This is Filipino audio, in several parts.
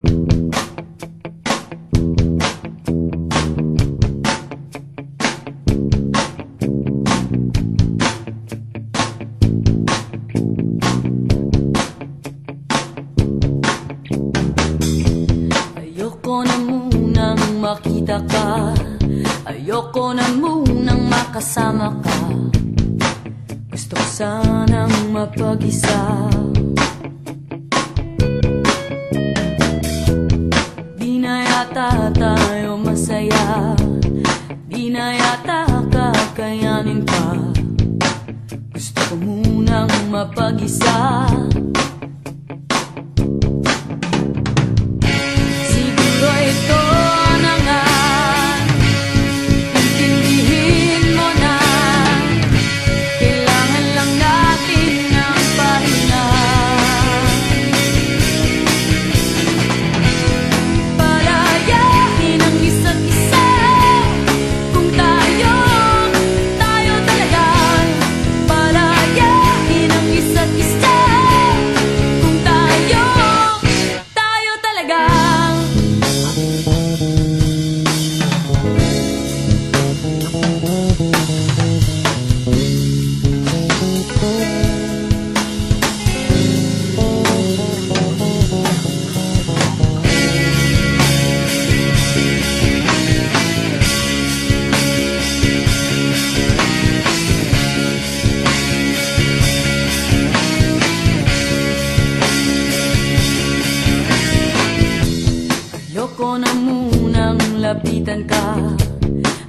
Ayoko na munang makita ka. Ayoko na munang makasama ka. Gusto ko sanang mapag-isa tayo munang lapitan ka.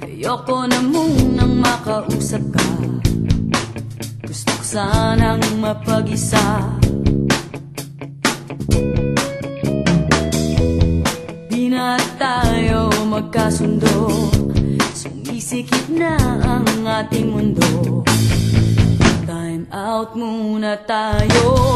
Ayoko na munang makausap ka. Gusto ko sanang mapag-isa. Di na tayo magkasundo. Sumisikip na ang ating mundo. Time out muna tayo